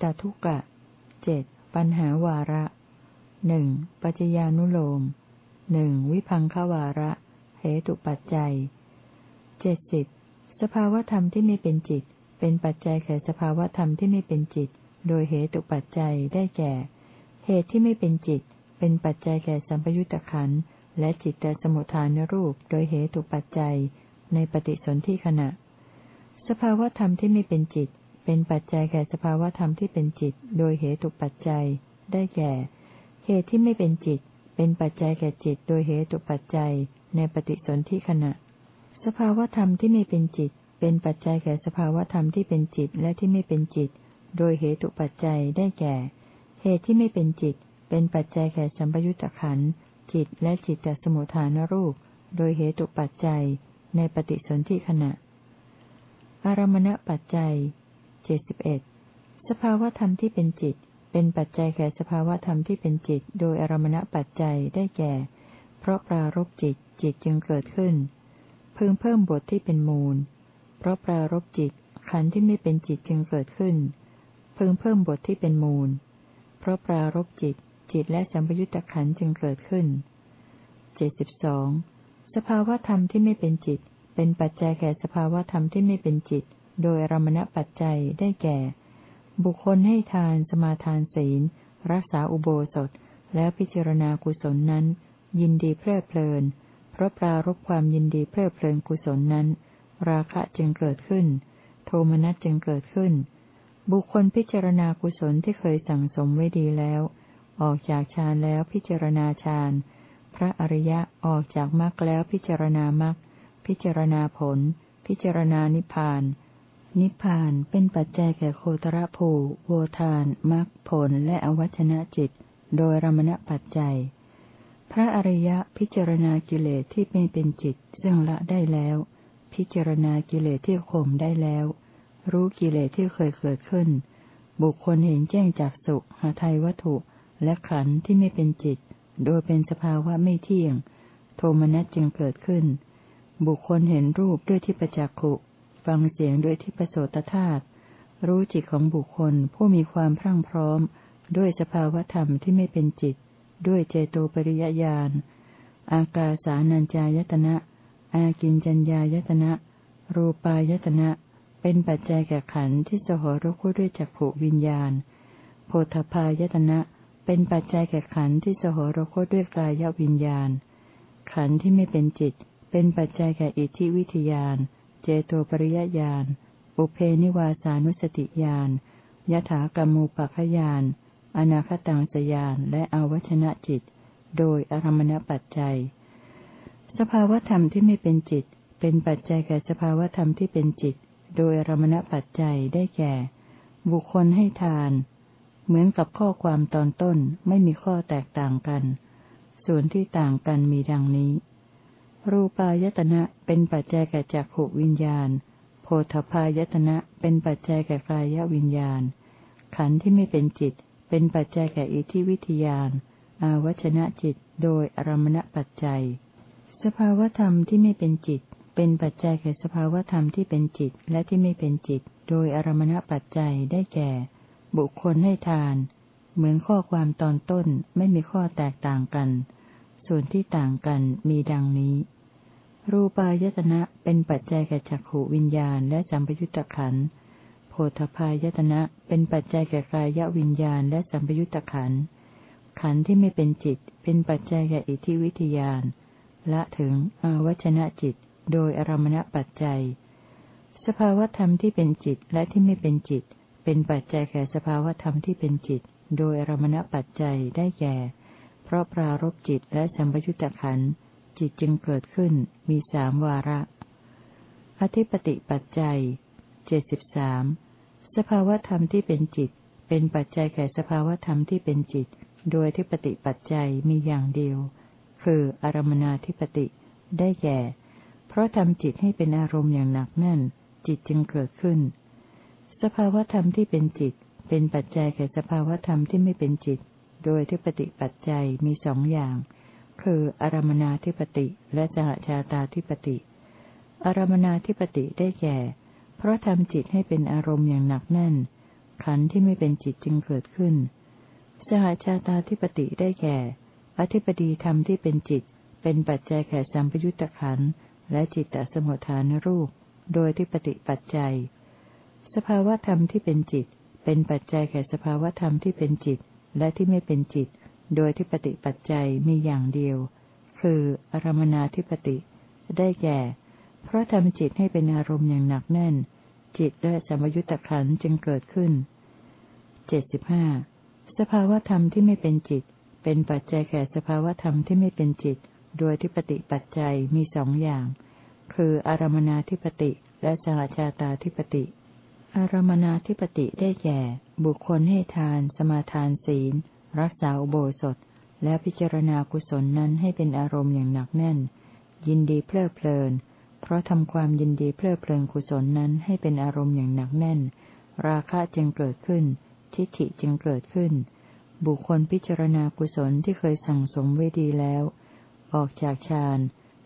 ห้าสิบหกจิตตทุกะเจ็ดปัญหาวาระหนึ่งปัจจญานุโลมหนึ่งวิพังขวาระ เหตุปัจจัยเจ็ดสิบสภาวธรรมที่ไม่เป็นจิต เป็นปัจจัยแก่สภาวธรรมที่ไม่เป็นจิต โดยเหตุปัจจัยได้แก่ เหตุที่ไม่เป็นจิต เป็นปัจจัยแก่สัมปยุตตะขันและจิตตสมุทฐานรูป โดยเหตุปัจจัย ในปฏิสนธิขณะ สภาวธรรมที่ไม่เป็นจิต เป็นปัจจัยแก่สภาวธรรมที่เป็นจิต โดยเหตุปัจจัย ได้แก่ เหตุที่ไม่เป็นจิต เป็นปัจจัยแก่จิต โดยเหตุปัจจัย ในปฏิสนธิขณะ สภาวธรรมที่ไม่เป็นจิต เป็นปัจจัยแก่สภาวธรรมที่เป็นจิตและที่ไม่เป็นจิต โดยเหตุปัจจัย ได้แก่ เหตุที่ไม่เป็นจิต เป็นปัจจัยแก่สัมปยุตตะขันจิตและจิตตสมุทฐานรูป โดยเหตุปัจจัย ในปฏิสนธิขณะอารมณปัจจัย เจ็ดสิบเอ็ดสภาวธรรมที่เป็นจิต เป็นปัจจัยแก่สภาวธรรมที่เป็นจิต โดยอารมณปัจจัยได้แก่ เพราะปรารบจิตจิตจึงเกิดขึ้น พึงเพิ่มบทที่เป็นมูล เพราะปรารบจิตขันธ์ที่ไม่เป็นจิตจึงเกิดขึ้น พึงเพิ่มบทที่เป็นมูล เพราะปรารบจิตจิตและสัมปยุตตะขันธ์จึงเกิดขึ้นเจ็ดสิบสองสภาวธรรมที่ไม่เป็นจิต เป็นปัจจัยแก่สภาวธรรมที่ไม่เป็นจิต โดยรมณปัจจัยได้แก่ บุคคลให้ทานสมาทานศีล รักษาอุโบสถ แล้วพิจารณากุศลนั้น ยินดีเพลิดเพลิน เพราะปรารบความยินดีเพลิดเพลินกุศลนั้น ราคะจึงเกิดขึ้น โทมนัสจึงเกิดขึ้น บุคคลพิจารณากุศลที่เคยสั่งสมไว้ดีแล้ว ออกจากฌานแล้วพิจารณาฌานพระอริยะออกจากมรรคแล้วพิจารณามรรคพิจารณาผล พิจารณานิพพาน นิพพานเป็นปัจจัยแก่โคตรภูโวทานมรรคผลและอวัชนะจิต โดยรมณปัจจัย พระอริยะพิจารณากิเลสที่ไม่เป็นจิต ซึ่งละได้แล้ว พิจารณากิเลสที่ข่มได้แล้ว รู้กิเลสที่เคยเกิดขึ้น บุคคลเห็นแจ้งจากสุหาไทยวัตถุและขันธ์ที่ไม่เป็นจิต โดยเป็นสภาวะไม่เที่ยง โทมนัสจึงเกิดขึ้น บุคคลเห็นรูปด้วยที่ประจักขุ ฟังเสียงด้วยที่ประโสตธาตุรู้จิตของบุคคลผู้มีความพรั่งพร้อม ด้วยสภาวธรรมที่ไม่เป็นจิต ด้วยเจโตปริยญาณอากาสานัญจายตนะ อากินจัญญายตนะ รูปายตนะ เป็นปัจจัยแก่ขันธ์ที่สหรคด้วยจักขวิญญาณ โพธพายตนะ เป็นปัจจัยแก่ขันธ์ที่สหรคตด้วยกายวิญญาณ ขันธ์ที่ไม่เป็นจิต เป็นปัจจัยแก่อิทธิวิทยาน เจโตปริยญาณอุเพนิวาสานุสติญาณ ยถากรรมูปัคยาน อนาคตังสยาน และอวัชนะจิต โดยอารมณปัจจัย สภาวธรรมที่ไม่เป็นจิต เป็นปัจจัยแก่สภาวธรรมที่เป็นจิต โดยอารมณปัจจัยได้แก่ บุคคลให้ทาน เหมือนกับข้อความตอนต้นไม่มีข้อแตกต่างกัน ส่วนที่ต่างกันมีดังนี้ รูปายตนะเป็นปัจจัยแก่จักขวิญญาณ โพธพายตนะเป็นปัจจัยแก่กายวิญญาณ ขันธ์ที่ไม่เป็นจิต เป็นปัจจัยแก่อิทธิวิทยาน อาวัชนะจิตโดยอารมณปัจจัย สภาวธรรมที่ไม่เป็นจิต เป็นปัจจัยแก่สภาวธรรมที่เป็นจิตและที่ไม่เป็นจิต โดยอารมณปัจจัยได้แก่ บุคคลให้ทาน เหมือนข้อความตอนต้นไม่มีข้อแตกต่างกัน ส่วนที่ต่างกันมีดังนี้ รูปายตนะเป็นปัจจัยแก่จักขวิญญาณและสัมปยุตตะขันโพธพายตนะเป็นปัจจัยแก่กายวิญญาณและสัมปยุตตะขันขันที่ไม่เป็นจิต เป็นปัจจัยแก่อิทธิวิทยานละถึงอาวัชนะจิต โดยอารมณปัจจัย สภาวธรรมที่เป็นจิตและที่ไม่เป็นจิต เป็นปัจจัยแก่สภาวธรรมที่เป็นจิต โดยอารมณปัจจัยได้แก่ เพราะปรารบจิตและสัมปยุตตะขันจิตจึงเกิดขึ้นมีสามวาระ อธิปติปัจจัยเจ็ดสิบสามสภาวธรรมที่เป็นจิต เป็นปัจจัยแก่สภาวธรรมที่เป็นจิต โดยทิปติปัจจัยมีอย่างเดียว คืออารมนาธิปติได้แก่ เพราะทำจิตให้เป็นอารมณ์อย่างหนักแน่น จิตจึงเกิดขึ้น สภาวธรรมที่เป็นจิต เป็นปัจจัยแก่สภาวธรรมที่ไม่เป็นจิต โดยทิปติปัจจัยมีสองอย่าง คืออารมนาธิปติและสหชาตาธิปติ อารมนาธิปติได้แก่ เพราะทำจิตให้เป็นอารมณ์อย่างหนักแน่น ขันธ์ที่ไม่เป็นจิตจึงเกิดขึ้น สหชาตาธิปติได้แก่ อธิปดีธรรมที่เป็นจิต เป็นปัจจัยแก่สัมปยุตตะขันธ์และจิตตสมุทฐานรูป โดยที่ปฏิปัจจัย สภาวธรรมที่เป็นจิต เป็นปัจจัยแก่สภาวธรรมที่เป็นจิต และที่ไม่เป็นจิต โดยที่ปฏิปัจจัยมีอย่างเดียว คืออารมนาธิปติ ได้แก่ เพราะทำจิตให้เป็นอารมณ์อย่างหนักแน่น จิตและสมยุตตะขันจึงเกิดขึ้นเจ็ดสิบห้าสภาวธรรมที่ไม่เป็นจิต เป็นปัจจัยแก่สภาวธรรมที่ไม่เป็นจิต โดยที่ปฏิปัจจัยมีสองอย่าง คืออารมนาธิปติและสหชาตาธิปติ อารมนาธิปติได้แก่ บุคคลให้ทาน สมาทานศีล รักษาอุโบสถ และพิจารณากุศลนั้นให้เป็นอารมณ์อย่างหนักแน่น ยินดีเพลิดเพลิน เพราะทำความยินดีเพลิดเพลินกุศลนั้นให้เป็นอารมณ์อย่างหนักแน่น ราคะจึงเกิดขึ้น ทิฏฐิจึงเกิดขึ้น บุคคลพิจารณากุศลที่เคยสั่งสมไว้ดีแล้ว ออกจากฌาน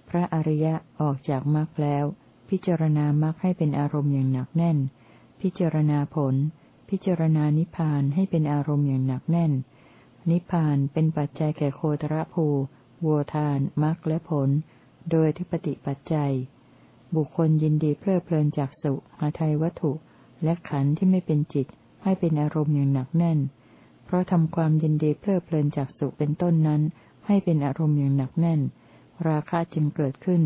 พระอริยะออกจากมรรคแล้ว พิจารณามรรคให้เป็นอารมณ์อย่างหนักแน่น พิจารณาผล พิจารณานิพพานให้เป็นอารมณ์อย่างหนักแน่น นิพพานเป็นปัจจัยแก่โคตรภูโวทานมรรคและผล โดยทิปฏิปัจจัย บุคคลยินดีเพลิดเพลินจากสุหาไทยวัตถุ และขันธ์ที่ไม่เป็นจิต ให้เป็นอารมณ์อย่างหนักแน่น เพราะทำความยินดีเพลิดเพลินจากสุเป็นต้นนั้น ให้เป็นอารมณ์อย่างหนักแน่น ราคะจึงเกิดขึ้น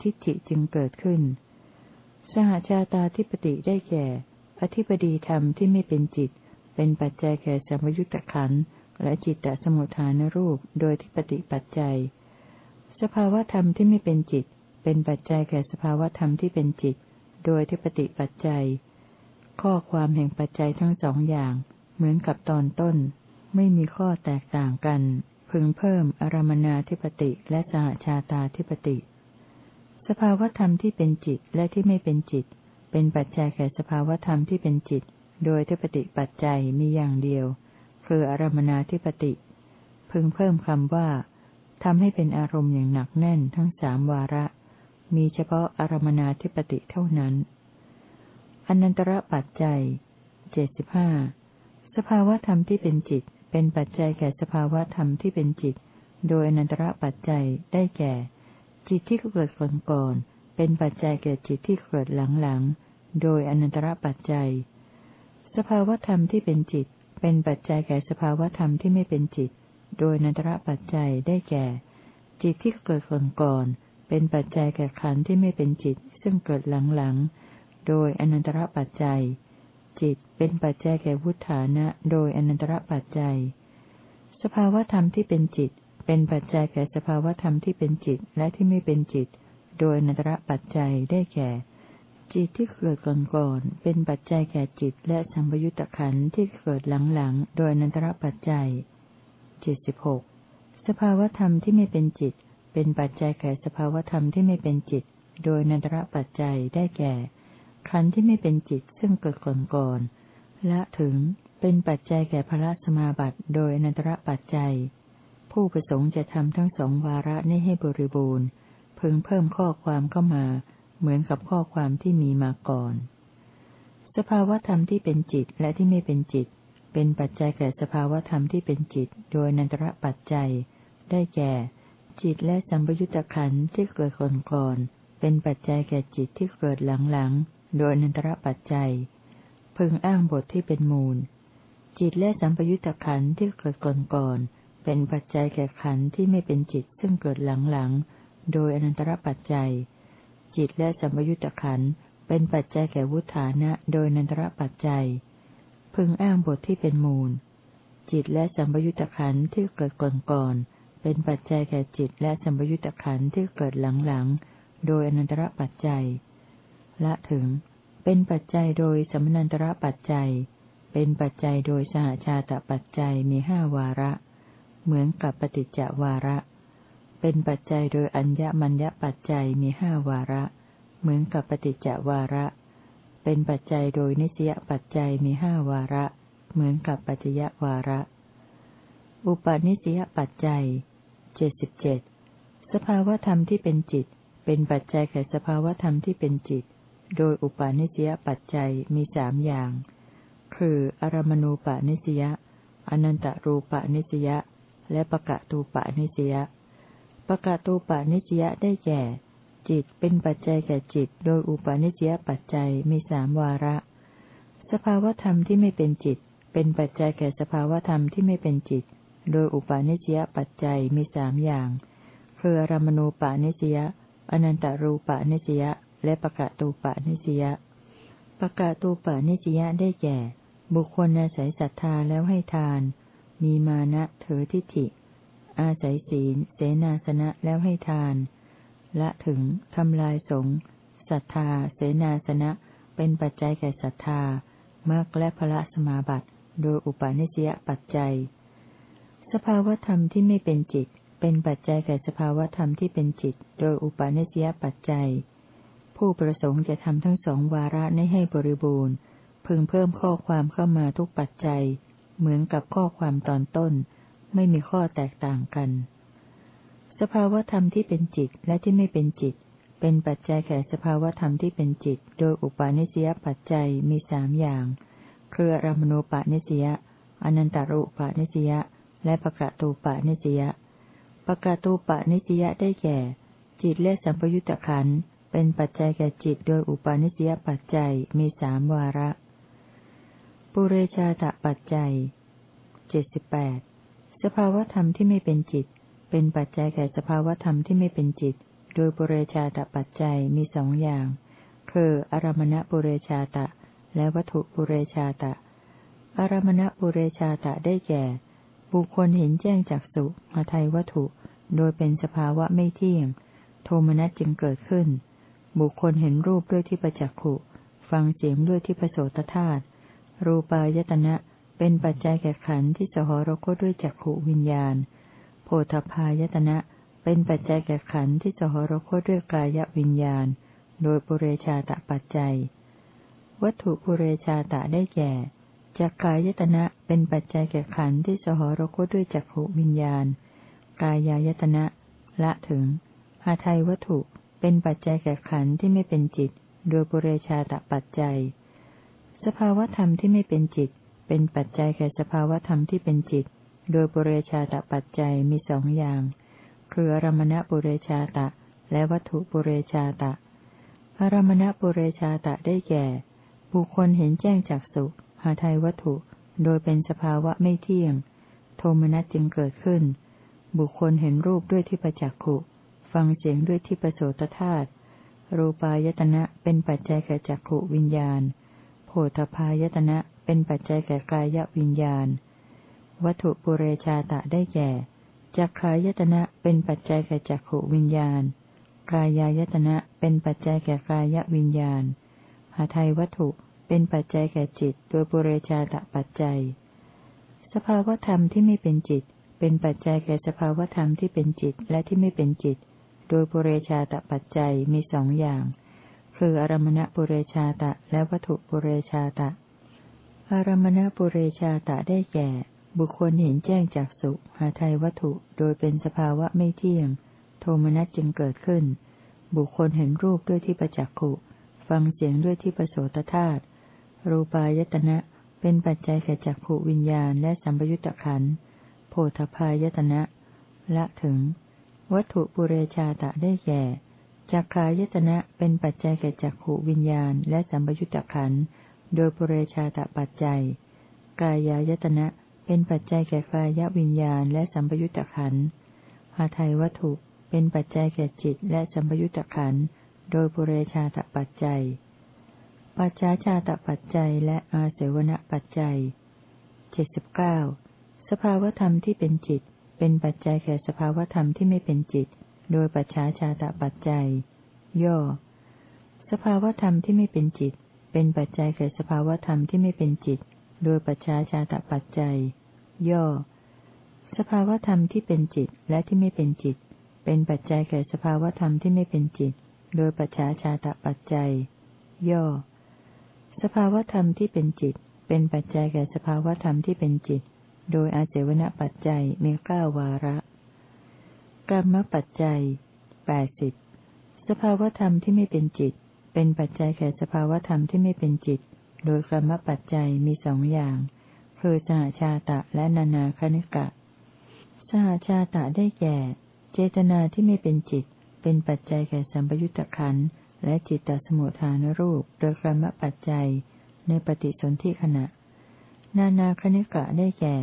ทิฏฐิจึงเกิดขึ้น สหชาตาธิปติได้แก่ อธิปดีธรรมที่ไม่เป็นจิต เป็นปัจจัยแก่สัมยุตตขันธ์และจิตตสมุทฐานรูปโดยที่ปฏิปัจจัย สภาวธรรมที่ไม่เป็นจิต เป็นปัจจัยแก่สภาวธรรมที่เป็นจิต โดยที่ปฏิปัจจัย ข้อความแห่งปัจจัยทั้งสองอย่าง เหมือนกับตอนต้น ไม่มีข้อแตกต่างกัน พึงเพิ่มอารมนาธิปติและสหชาตาธิปติ สภาวธรรมที่เป็นจิตและที่ไม่เป็นจิต เป็นปัจจัยแก่สภาวธรรมที่เป็นจิต โดยที่ปฏิปัจจัยมีอย่างเดียว คืออารมนาธิปติ พึงเพิ่มคำว่าทำให้เป็นอารมณ์อย่างหนักแน่นทั้งสามวาระ มีเฉพาะอารมนาธิปติเท่านั้นอนันตระปัจจัยเจ็ดสิบห้าสภาวธรรมที่เป็นจิต เป็นปัจจัยแก่สภาวธรรมที่เป็นจิต โดยอนันตระปัจจัยได้แก่ จิตที่เกิดก่อนก่อนเป็นปัจจัยแก่จิตที่เกิดหลังหลัง โดยอนันตระปัจจัย สภาวธรรมที่เป็นจิต เป็นปัจจัยแก่สภาวธรรมที่ไม่เป็นจิต โดยนันตระปัจจัยได้แก่ จิตที่เกิดก่อนก่อนเป็นปัจจัยแก่ขันธ์ที่ไม่เป็นจิต ซึ่งเกิดหลังๆ โดยอนันตระปัจจัย จิตเป็นปัจจัยแก่วุฒานะ โดยอนันตระปัจจัย สภาวธรรมที่เป็นจิต เป็นปัจจัยแก่สภาวธรรมที่เป็นจิตและที่ไม่เป็นจิต โดยอนันตระปัจจัยได้แก่ จิตที่เกิดก่อนก่อนเป็นปัจจัยแก่จิตและสัมยุตตะขันที่เกิดหลังๆ โดยนันตระปัจจัยเจ็ดสิบหกสภาวธรรมที่ไม่เป็นจิต เป็นปัจจัยแก่สภาวธรรมที่ไม่เป็นจิต โดยนันตระปัจจัยได้แก่ ขันธ์ที่ไม่เป็นจิตซึ่งเกิดก่อนก่อนและถึงเป็นปัจจัยแก่พระสมาบัติโดยนันตระปัจจัย ผู้ประสงค์จะทำทั้งสองวาระนี้ให้บริบูรณ์พึงเพิ่มข้อความเข้ามา เหมือนกับข้อความที่มีมาก่อน สภาวธรรมที่เป็นจิตและที่ไม่เป็นจิต เป็นปัจจัยแก่สภาวธรรมที่เป็นจิต โดยนันตระปัจจัย ได้แก่ จิตและสัมปยุตตะขันที่เกิดก่อนก่อน เป็นปัจจัยแก่จิตที่เกิดหลังๆ โดยนันตระปัจจัย พึงอ้างบทที่เป็นมูล จิตและสัมปยุตตะขันที่เกิดก่อนก่อนเป็นปัจจัยแก่ขันที่ไม่เป็นจิตซึ่งเกิดหลังๆ โดยอนันตระปัจจัย จิตและสัมยุญตขันเป็นปัจจัยแก่วุฒานะโดยนันตระปัจจัย พึงอ้างบทที่เป็นมูล จิตและสัมยุญตขันที่เกิดก่อนก่อนเป็นปัจจัยแก่จิตและสัมยุญตขันที่เกิดหลังๆโดยอนันตระปัจจัย ละถึง เป็นปัจจัยโดยสมนันตระปัจจัย เป็นปัจจัยโดยสหชาตปัจจัยมีห้าวาระ เหมือนกับปฏิจจวาระ เป็นปัจจัยโดยอัญญมัญญปัจจัยมีห้าวาระ เหมือนกับปฏิจจวาระ เป็นปัจจัยโดยนิสยปัจจัยมีห้าวาระ เหมือนกับปัจจยวาระ อุปนิสยปัจจัยเจ็ดสิบเจ็ดสภาวธรรมที่เป็นจิต เป็นปัจจัยแก่สภาวธรรมที่เป็นจิต โดยอุปาณิสยปัจจัยมีสามอย่าง คืออารมณูปนิสยาอนันตรูปนิสยาและปะกะตูปนิสยา ปะกะตูปนิสยาได้แก่ จิตเป็นปัจจัยแก่จิต โดยอุปนิสยปัจจัยมีสามวาระ สภาวธรรมที่ไม่เป็นจิต เป็นปัจจัยแก่สภาวธรรมที่ไม่เป็นจิต โดยอุปนิสยปัจจัยมีสามอย่าง คืออารมณูปานิสยาอนันตรูปานิสยาและปะกะตูปานิสยาปะกะตูปานิสยาได้แก่ บุคคลอาศัยศรัทธาแล้วให้ทาน มีมานะเถอทิฏฐิ อาศัยศีล เสนาสนะแล้วให้ทาน ละถึงทำลายสงศรัทธา เสนาสนะ เป็นปัจจัยแก่ศรัทธามรรคและพระสมาบัติ โดยอุปาณิสยปัจจัย สภาวธรรมที่ไม่เป็นจิต เป็นปัจจัยแก่สภาวธรรมที่เป็นจิต โดยอุปาณิสยปัจจัย ผู้ประสงค์จะทำทั้งสองวาระนี้ให้บริบูรณ์ พึงเพิ่มข้อความเข้ามาทุกปัจจัย เหมือนกับข้อความตอนต้น ไม่มีข้อแตกต่างกัน สภาวธรรมที่เป็นจิตและที่ไม่เป็นจิต เป็นปัจจัยแก่สภาวธรรมที่เป็นจิต โดยอุปาณิสยปัจจัยมีสามอย่าง คือรามณูปาณิสยาอนันตารุปาณิสยาและปะกะตูปาณิสยาปะกะตูปาณิสยาได้แก่ จิตและสัมปยุตตะขันเป็นปัจจัยแก่จิตโดยอุปาณิสยปัจจัยมีสามวาระ ปุเรชาตปัจจัยเจ็ดสิบแปด สภาวธรรมที่ไม่เป็นจิต เป็นปัจจัยแก่สภาวธรรมที่ไม่เป็นจิต โดยปุเรชาตปัจจัยมีสองอย่าง คือ อารมณปุเรชาตะ และวัตถุปุเรชาตะ อารมณปุเรชาตะได้แก่ บุคคลเห็นแจ้งจากสุมาไทยวัตถุ โดยเป็นสภาวะไม่เที่ยง โทมนัสจึงเกิดขึ้น บุคคลเห็นรูปด้วยที่ประจักขุ ฟังเสียงด้วยที่ประโสตธาตุรูปายตนะ เป็นปัจจัยแก่ขันธ์ที่สหรคตด้วยจักขุวิญญาณ โพธพายตนะ เป็นปัจจัยแก่ขันธ์ที่สหรคตด้วยกายวิญญาณ โดยปุเรชาตะปัจจัย วัตถุปุเรชาตะได้แก่จักกายตนะเป็นปัจจัยแก่ขันธ์ที่สหรคตด้วยจักขุวิญญาณ กายายตนะ ละถึงหาไทยวัตถุเป็นปัจจัยแก่ขันธ์ที่ไม่เป็นจิต โดยปุเรชาตปัจจัย สภาวธรรมที่ไม่เป็นจิต เป็นปัจจัยแก่สภาวธรรมที่เป็นจิต โดยปุเรชาตปัจจัยมีสองอย่าง คืออารมณปุเรชาตะ และวัตถุปุเรชาตะ อารมณปุเรชาตะได้แก่ บุคคลเห็นแจ้งจากสุหาไทยวัตถุ โดยเป็นสภาวะไม่เที่ยง โทมนัสจึงเกิดขึ้น บุคคลเห็นรูปด้วยที่ประจักขุฟังเสียงด้วยที่ประโสตธาตุรูปายตนะเป็นปัจจัยแก่จักขวิญญาณโผฏพายตนะ เป็นปัจจัยแก่กายวิญญาณ วัตถุปุเรชาตะได้แก่จักขายตนะเป็นปัจจัยแก่จักขวิญญาณ กายายตนะเป็นปัจจัยแก่กายวิญญาณ หาไทยวัตถุเป็นปัจจัยแก่จิตโดยปุเรชาตะปัจจัย สภาวธรรมที่ไม่เป็นจิต เป็นปัจจัยแก่สภาวธรรมที่เป็นจิตและที่ไม่เป็นจิต โดยปุเรชาตปัจจัยมีสองอย่าง คืออารมณปุเรชาตะและวัตถุปุเรชาตะ อารมณปุเรชาตะได้แก่ บุคคลเห็นแจ้งจากสุหาไทยวัตถุโดยเป็นสภาวะไม่เที่ยง โทมนัสจึงเกิดขึ้น บุคคลเห็นรูปด้วยที่ประจักขุ ฟังเสียงด้วยที่ประโสตธาตุรูปายตนะเป็นปัจจัยแก่จักขวิญญาณและสัมปยุตตะขันโพธพายตนะ ละถึง วัตถุปุเรชาตะได้แก่จักขายตนะเป็นปัจจัยแก่จักขวิญญาณและสัมปยุตตะขัน โดยปุเรชาตปัจจัย กายายตนะเป็นปัจจัยแก่กายวิญญาณและสัมปยุตตะขันหาไทยวัตถุเป็นปัจจัยแก่จิตและสัมปยุตตะขันโดยปุเรชาตปัจจัย ปัจจาชาตปัจจัยและอาเสวนปัจจัยเจ็ดสิบเก้าสภาวธรรมที่เป็นจิต เป็นปัจจัยแก่สภาวธรรมที่ไม่เป็นจิต โดยปัจฉาชาตปัจจัย ย่อ สภาวธรรมที่ไม่เป็นจิต เป็นปัจจัยแก่สภาวธรรมที่ไม่เป็นจิต โดยปัจฉาชาตปัจจัย ย่อ สภาวธรรมที่เป็นจิตและที่ไม่เป็นจิต เป็นปัจจัยแก่สภาวธรรมที่ไม่เป็นจิต โดยปัจฉาชาตปัจจัย ย่อ สภาวธรรมที่เป็นจิต เป็นปัจจัยแก่สภาวธรรมที่เป็นจิต โดยอาเสวนปัจจัยมีเก้าวาระกรรมปัจจัยแปดสิบสภาวธรรมที่ไม่เป็นจิต เป็นปัจจัยแก่สภาวธรรมที่ไม่เป็นจิต โดยกรรมปัจจัยมีสองอย่าง คือสหชาตะและนานาคณิกะ สหชาตะได้แก่ เจตนาที่ไม่เป็นจิต เป็นปัจจัยแก่สัมปยุตตะขันและจิตตสมุทฐานรูป โดยกรรมปัจจัย ในปฏิสนธิขณะ นานาคณิกะได้แก่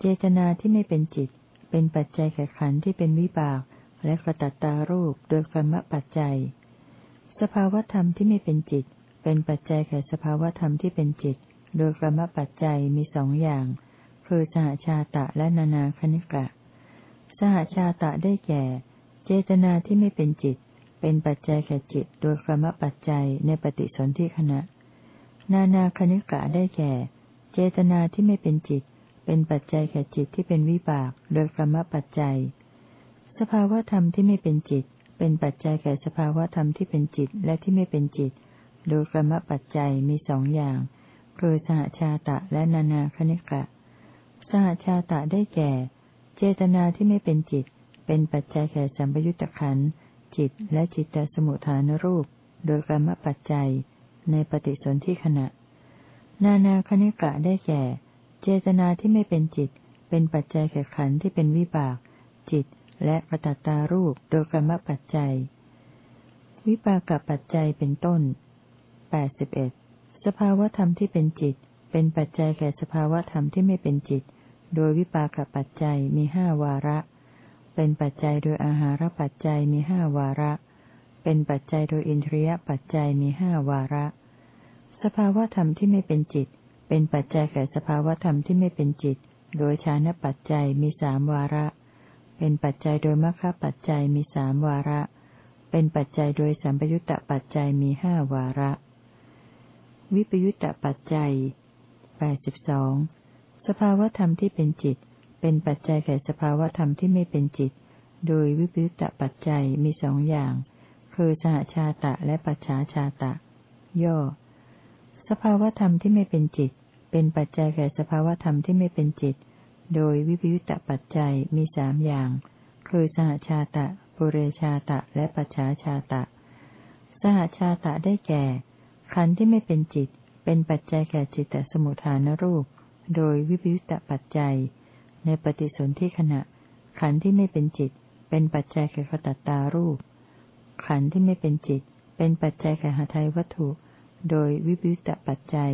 เจตนาที่ไม่เป็นจิต เป็นปัจจัยแก่ขันที่เป็นวิบาก และกระตัตตารูป โดยกรรมปัจจัย สภาวธรรมที่ไม่เป็นจิต เป็นปัจจัยแก่สภาวธรรมที่เป็นจิต โดยกรรมปัจจัยมีสองอย่าง คือสหชาตะและนานาคณิกะ สหชาตะได้แก่ เจตนาที่ไม่เป็นจิต เป็นปัจจัยแก่จิต โดยกรรมปัจจัยในปฏิสนธิขณะ นานาคณิกะได้แก่ เจตนาที่ไม่เป็นจิต เป็นปัจจัยแก่จิตที่เป็นวิบาก โดยกรรมปัจจัย สภาวธรรมที่ไม่เป็นจิต เป็นปัจจัยแก่สภาวธรรมที่เป็นจิตและที่ไม่เป็นจิต โดยกรรมปัจจัยมีสองอย่าง คือสหชาตะและนานาคณิกะ สหชาตะได้แก่ เจตนาที่ไม่เป็นจิต เป็นปัจจัยแก่สัมปยุตตะขันจิตและจิตตสมุทฐานรูป โดยกรรมปัจจัย ในปฏิสนธิขณะ นานาคณิกะได้แก่ เจตนาที่ไม่เป็นจิต เป็นปัจจัยแก่ขันที่เป็นวิบาก จิต และปตัตตารูปโดยกรรมปัจจัย วิปากปัจจัยเป็นต้นแปดสิบเอ็ดสภาวธรรมที่เป็นจิต เป็นปัจจัยแก่สภาวธรรมที่ไม่เป็นจิต โดยวิปากปัจจัยมีห้าวาระ เป็นปัจจัยโดยอาหารปัจจัยมีห้าวาระ เป็นปัจจัยโดยอินทรียปัจจัยมีห้าวาระ สภาวธรรมที่ไม่เป็นจิต เป็นปัจจัยแก่สภาวธรรมที่ไม่เป็นจิต โดยชานปัจจัยมีสามวาระ เป็นปัจจัยโดยมรรคปัจจัยมีสามวาระ เป็นปัจจัยโดยสัมปยุตตปัจจัยมีห้าวาระ วิปยุตตปัจจัยแปดสิบสองสภาวธรรมที่เป็นจิต เป็นปัจจัยแก่สภาวธรรมที่ไม่เป็นจิต โดยวิปยุตตปัจจัยมีสองอย่าง คือสหชาตะและปัจฉาชาตะ ย่อ สภาวธรรมที่ไม่เป็นจิต เป็นปัจจัยแก่สภาวธรรมที่ไม่เป็นจิต โดยวิปยุตตปัจจัยมีสามอย่าง คือสหชาตะ ปุเรชาตะ และปัจฉาชาตะ สหชาตะได้แก่ ขันธ์ที่ไม่เป็นจิต เป็นปัจจัยแก่จิตตสมุทฐานรูป โดยวิปยุตตปัจจัย ในปฏิสนธิขณะ ขันธ์ที่ไม่เป็นจิต เป็นปัจจัยแก่ขตัตตารูป ขันธ์ที่ไม่เป็นจิต เป็นปัจจัยแก่หาไทยวัตถุ โดยวิปยุตตปัจจัย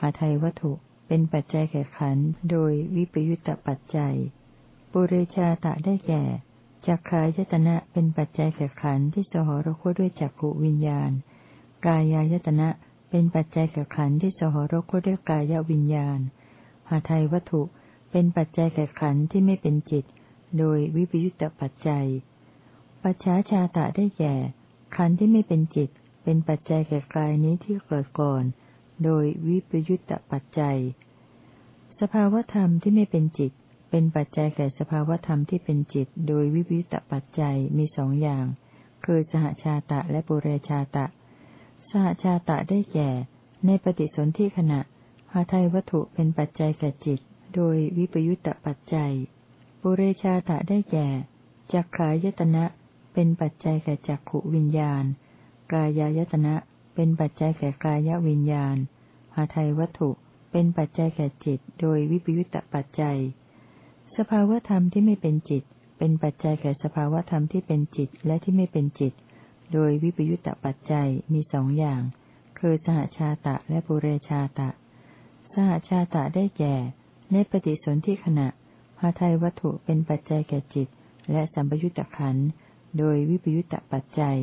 หาไทยวัตถุ เป็นปัจจัยแก่ขันโดยวิปยุตตปัจจัย ปุเรชาตะได้แก่จักขายตนะเป็นปัจจัยแก่ขันที่สหรคตด้วยจักขวิญญาณ กายายตนะเป็นปัจจัยแก่ขันที่สหรคตด้วยกายวิญญาณ หาไทยวัตถุเป็นปัจจัยแก่ขันที่ไม่เป็นจิต โดยวิปยุตตปัจจัย ปัจฉาชาตะได้แก่ขันที่ไม่เป็นจิต เป็นปัจจัยแก่กายนี้ที่เกิดก่อน โดยวิปยุตตปัจจัย สภาวธรรมที่ไม่เป็นจิต เป็นปัจจัยแก่สภาวธรรมที่เป็นจิต โดยวิปยุตตปัจจัยมีสองอย่าง คือสหชาตะและปุเรชาตะ สหชาตะได้แก่ ในปฏิสนธิขณะหาไทยวัตถุเป็นปัจจัยแก่จิต โดยวิปยุตตปัจจัย ปุเรชาตะได้แก่จักขายตนะ เป็นปัจจัยแก่จักขุวิญญาณ กายายตนะ เป็นปัจจัยแก่กายวิญญาณหาไทยวัตถุเป็นปัจจัยแก่จิต โดยวิปยุตตปัจจัย สภาวธรรมที่ไม่เป็นจิต เป็นปัจจัยแก่สภาวธรรมที่เป็นจิตและที่ไม่เป็นจิต โดยวิปยุตตปัจจัยมีสองอย่าง คือสหชาตะและปุเรชาตะ สหชาตะได้แก่ ในปฏิสนธิขณะหาไทยวัตถุเป็นปัจจัยแก่จิต และสัมปยุตตะขันโดยวิปยุตตปัจจัย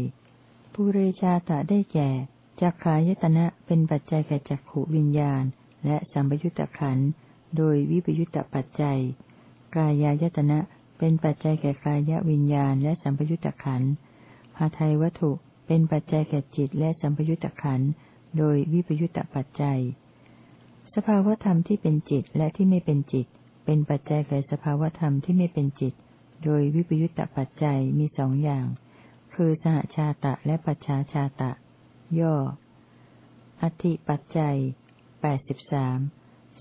ปุเรชาตะได้แก่ จักขายตนะเป็นปัจจัยแก่จักขวิญญาณ และสัมปยุตตะขันโดยวิปยุตตปัจจัย กายายตนะเป็นปัจจัยแก่กายวิญญาณ และสัมปยุตตะขันหาไทยวัตถุเป็นปัจจัยแก่จิตและสัมปยุตตะขันโดยวิปยุตตปัจจัย สภาวธรรมที่เป็นจิตและที่ไม่เป็นจิต เป็นปัจจัยแก่สภาวธรรมที่ไม่เป็นจิต โดยวิปยุตตปัจจัยมีสองอย่าง คือสหชาตะและปัจฉาชาตะ ย่อ อธิปัจจัยแปดสิบสาม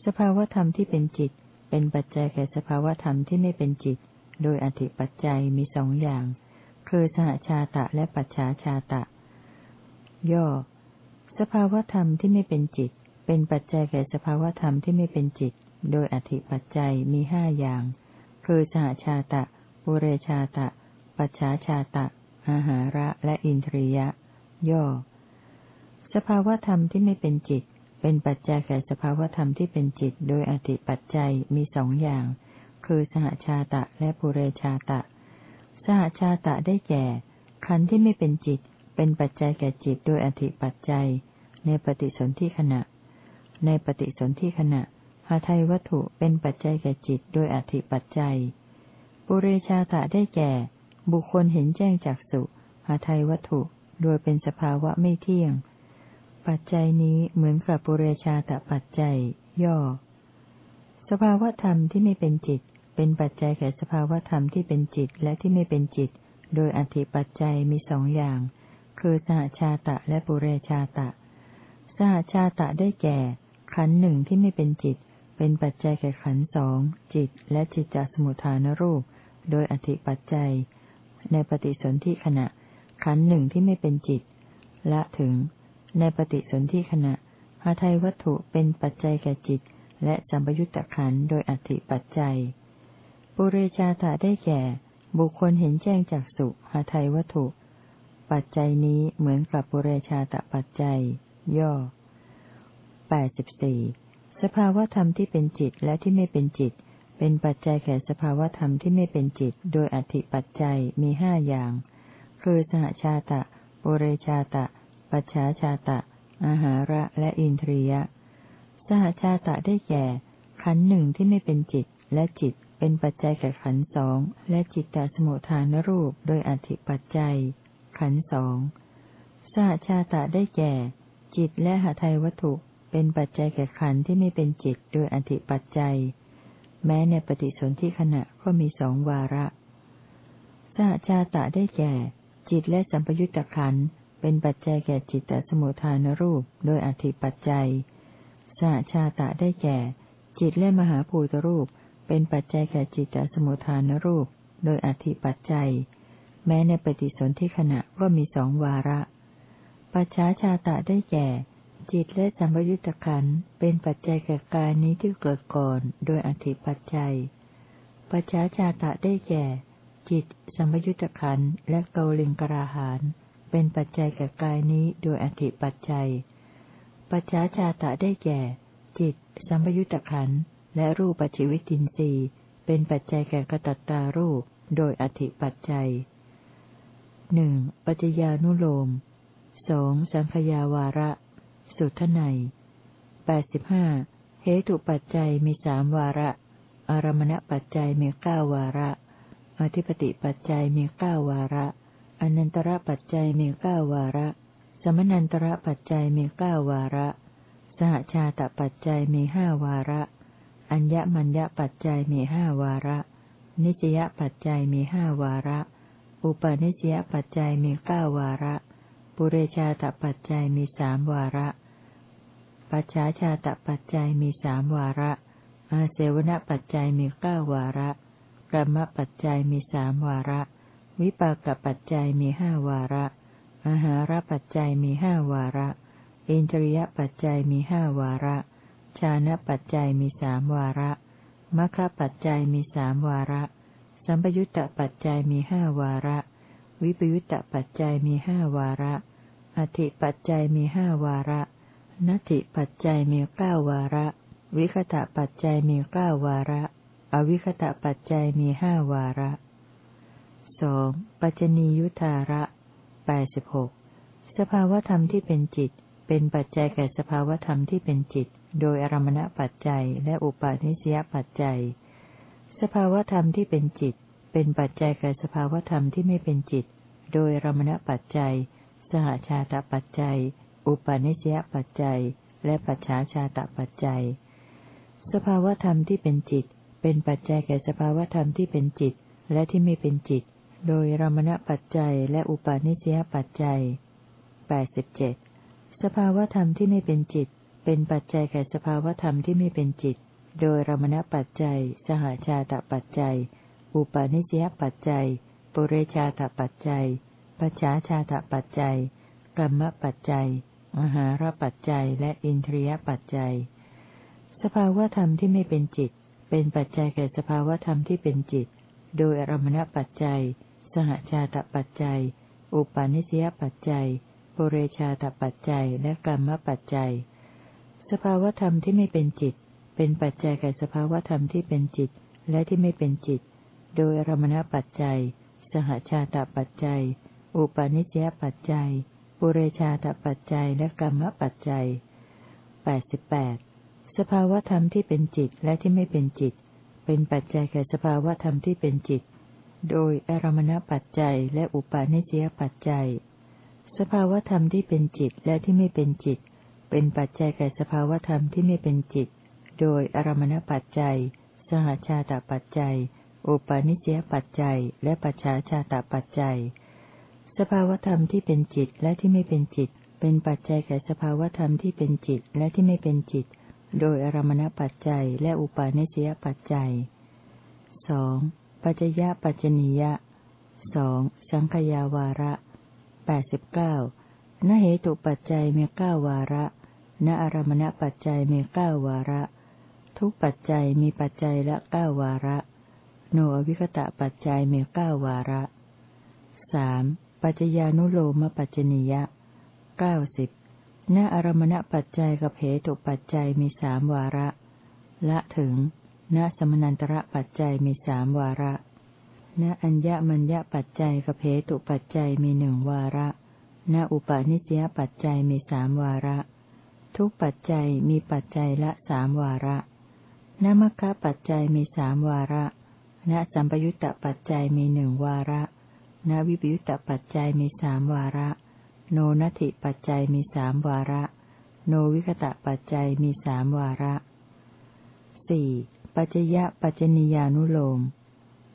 สภาวธรรมที่เป็นจิต เป็นปัจจัยแก่สภาวธรรมที่ไม่เป็นจิต โดยอธิปัจจัยมีสองอย่าง คือสหชาตะและปัจฉาชาตะ ย่อ สภาวธรรมที่ไม่เป็นจิตเเป็นปัจจัยแก่สภาวธรรมที่ไม่เป็นจิต โดยอธิปัจจัยมีห้าอย่าง คือสหชาตะ ปุเรชาตะ ปัจฉาชาตะอาหาระและอินทรียะ ย่อ สภาวธรรมที่ไม่เป็นจิต เป็นปัจจัยแก่สภาวธรรมที่เป็นจิต โดยอธิปัจจัยมีสองอย่าง คือสหชาตะและปุเรชาตะ สหชาตะได้แก่ ขันธ์ที่ไม่เป็นจิต เป็นปัจจัยแก่จิตโดยอธิปัจจัย ในปฏิสนธิขณะ ในปฏิสนธิขณะหาไทยวัตถุเป็นปัจจัยแก่จิตโดยอธิปัจจัย ปุเรชาตะได้แก่ บุคคลเห็นแจ้งจากสุหาไทยวัตถุโดยเป็นสภาวะไม่เที่ยง ปัจจัยนี้เหมือนกับปุเรชาตะปัจจัย ย่อ สภาวธรรมที่ไม่เป็นจิต เป็นปัจจัยแก่สภาวธรรมที่เป็นจิตและที่ไม่เป็นจิต โดยอธิปัจจัยมีสองอย่าง คือสหชาตะและปุเรชาตะ สหชาตะได้แก่ ขันหนึ่งที่ไม่เป็นจิต เป็นปัจจัยแก่ขันสองจิต และจิตจสมุทฐานรูป โดยอธิปัจจัย ในปฏิสนธิขณะ ขันหนึ่งที่ไม่เป็นจิต ละถึง ในปฏิสนธิขณะหาไทยวัตถุเป็นปัจจัยแก่จิต และสัมปยุตตะขันโดยอธิปัจจัย ปุเรชาตะได้แก่ บุคคลเห็นแจ้งจากสุหาไทยวัตถุ ปัจจัยนี้เหมือนกับปุเรชาตะปัจจัย ย่อแปดสิบสี่สภาวธรรมที่เป็นจิตและที่ไม่เป็นจิต เป็นปัจจัยแก่สภาวธรรมที่ไม่เป็นจิต โดยอธิปัจจัยมีห้าอย่าง คือสหชาตะปุเรชาตะ ปัจฉาชาตะ อาหาระและอินทรียะ สหชาตะได้แก่ ขันหนึ่งที่ไม่เป็นจิตและจิตเป็นปัจจัยแก่ขันสองและจิตตสมุทฐานรูปโดยอธิปัจจัย ขันสองสหชาตะได้แก่ จิตและหาไทยวัตถุเป็นปัจจัยแก่ขันที่ไม่เป็นจิตโดยอธิปัจจัย แม้ในปฏิสนธิขณะก็มีสองวาระ สหชาตะได้แก่ จิตและสัมปยุตตะขันธ์ เป็นปัจจัยแก่จิตตสมุทฐานรูป โดยอธิปัจจัยสหชาตะได้แก่ จิตและมหาภูตรูป เป็นปัจจัยแก่จิตตสมุทฐานรูป โดยอธิปัจจัย แม้ในปฏิสนธิขณะก็มีสองวาระ ปัจฉาชาตะได้แก่ จิตและสัมยุตตะขันเป็นปัจจัยแก่กายนี้ที่เกิดก่อน โดยอธิปัจจัย ปัจฉาชาตะได้แก่ จิตสัมยุตตะขันและเกลิงกราหาน เป็นปัจจัยแก่กายนี้โดยอธิปัจจัย ปัจฉาชาตะได้แก่ จิต สัมยุตตะขันและรูปปัจจิวิตินทรีย์ เป็นปัจจัยแก่กตัตตารูป โดยอธิปัจจัยหนึ่งปัจจญานุโลมสองสังขยาวาระ สุทไนแปดสิบห้าเหตุปัจจัยมีสามวาระ อารมณปัจจัยมีเก้าวาระ อธิปติปัจจัยมีเก้าวาระ อนันตระปัจจัยมีเก้าวาระ สมนันตระปัจจัยมีเก้าวาระ สหชาตปัจจัยมีห้าวาระ อัญญมัญญปัจจัยมีห้าวาระ นิจยปัจจัยมีห้าวาระ อุปนิสยปัจจัยมีเก้าวาระ ปุเรชาตปัจจัยมีสามวาระ ปัจฉาชาตปัจจัยมีสามวาระ อาเสวนปัจจัยมีเก้าวาระกรรมปัจจัยมีสามวาระ วิปากปัจจัยมีห้าวาระอาหารปัจจัยมีห้าวาระ อินทรียปัจจัยมีห้าวาระ ชานะปัจจัยมีสามวาระมัคคปัจจัยมีสามวาระ สัมปยุตตปัจจัยมีห้าวาระ วิปยุตตปัจจัยมีห้าวาระ อธิปัจจัยมีห้าวาระนัตถิปัจจัยมีเก้าวาระ วิคตะปัจจัยมีเก้าวาระ อวิคตะปัจจัยมีห้าวาระ สองปัจจนียุทธาระแปดสิบหกสภาวธรรมที่เป็นจิต เป็นปัจจัยแก่สภาวธรรมที่เป็นจิต โดยอารมณปัจจัยและอุปาณิสยปัจจัย สภาวธรรมที่เป็นจิต เป็นปัจจัยแก่สภาวธรรมที่ไม่เป็นจิต โดยอารมณปัจจัย สหชาตปัจจัย อุปาณิสยปัจจัย และปัจฉาชาตปัจจัย สภาวธรรมที่เป็นจิต เป็นปัจจัยแก่สภาวธรรมที่เป็นจิต และที่ไม่เป็นจิต โดยรมณปัจจัยและอุปาณิสยปัจจัยแปดสิบเจ็ดสภาวธรรมที่ไม่เป็นจิต เป็นปัจจัยแก่สภาวธรรมที่ไม่เป็นจิต โดยรมณปัจจัย สหาชาตปัจจัย อุปาณิสยปัจจัย ปุเรชาตปัจจัยปัจฉาชาตปัจจัยกรรมปัจจัย มหาราปัจจัย และอินทรียปัจจัย สภาวธรรมที่ไม่เป็นจิต เป็นปัจจัยแก่สภาวธรรมที่เป็นจิต โดยอรมณปัจจัย สหชาตปัจจัย อุปาณิสยปัจจัยปุเรชาตปัจจัย และกรรมปัจจัย สภาวธรรมที่ไม่เป็นจิต เป็นปัจจัยแก่สภาวธรรมที่เป็นจิต และที่ไม่เป็นจิต โดยอรมณปัจจัย สหชาตปัจจัย อุปาณิสยปัจจัยปุเรชาตปัจจัย และกรรมปัจจัยแปดสิบแปดสภาวธรรมที่เป็นจิตและที่ไม่เป็นจิต เป็นปัจจัยแก่สภาวธรรมที่เป็นจิต โดยอารมณปัจจัยและอุปาณิสยปัจจัย สภาวธรรมที่เป็นจิตและที่ไม่เป็นจิต เป็นปัจจัยแก่สภาวธรรมที่ไม่เป็นจิต โดยอารมณปัจจัย สหชาตปัจจัย อุปาณิสยปัจจัย และปัจฉาชาตปัจจัย สภาวธรรมที่เป็นจิตและที่ไม่เป็นจิต เป็นปัจจัยแก่สภาวธรรมที่เป็นจิตและที่ไม่เป็นจิต โดยอารมณปัจจัยและอุปาเนสยปัจจัยสอง ปัจจยปัจจนิยะสองสังขยาวาระแปดสิบเก้านเหตุปัจจัยมีเก้าวาระ ณอารมณปัจจัยมีเก้าวาระ ทุกปัจจัยมีปัจจัยละเก้าวาระ โนอวิคตะปัจจัยมีเก้าวาระสามปัจจญานุโลมปัจจนิยะเก้าสิบณอารมณปัจจัยกับเหตุปัจจัยมีสามวาระ ละถึง ณสมนันตระปัจจัยมีสามวาระ ณอัญญมัญญปัจจัยกับเหตุปัจจัยมีหนึ่งวาระ ณอุปาณิสยปัจจัยมีสามวาระ ทุกปัจจัยมีปัจจัยละสามวาระ ณมัคคะปัจจัยมีสามวาระ ณสัมปยุตตปัจจัยมีหนึ่งวาระ ณวิปยุตตปัจจัยมีสามวาระ โนนัตถิปัจจัยมีสามวาระ โนวิคตะปัจจัยมีสามวาระสี่ ปัจจยะปัจจนิยานุโลม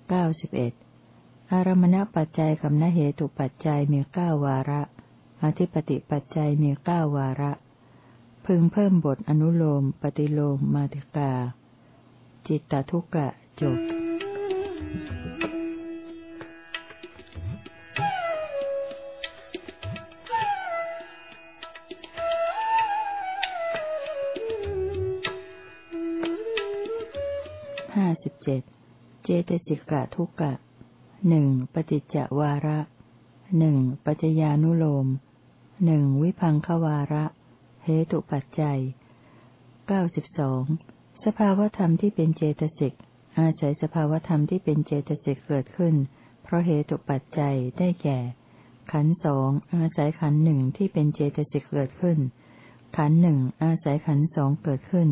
เก้าสิบเอ็ดอารมณปัจจัยกับนเหตุปัจจัยมีเก้าวาระ อธิปติปัจจัยมีเก้าวาระ พึงเพิ่มบทอนุโลม ปฏิโลมมาติกา จิตตทุกะจบ ตสิกะทุกะหนึ่งปฏิจจวาระหนึ่งปัจจญานุโลมหนึ่งวิพังควาระ เหตุปัจจัยเก้าสิบสองสภาวธรรมที่เป็นเจตสิกอาศัยสภาวธรรมที่เป็นเจตสิกเกิดขึ้น เพราะเหตุปัจจัยได้แก่ ขันสองอาศัยขันหนึ่งที่เป็นเจตสิกเกิดขึ้น ขันหนึ่งอาศัยขันสองเกิดขึ้น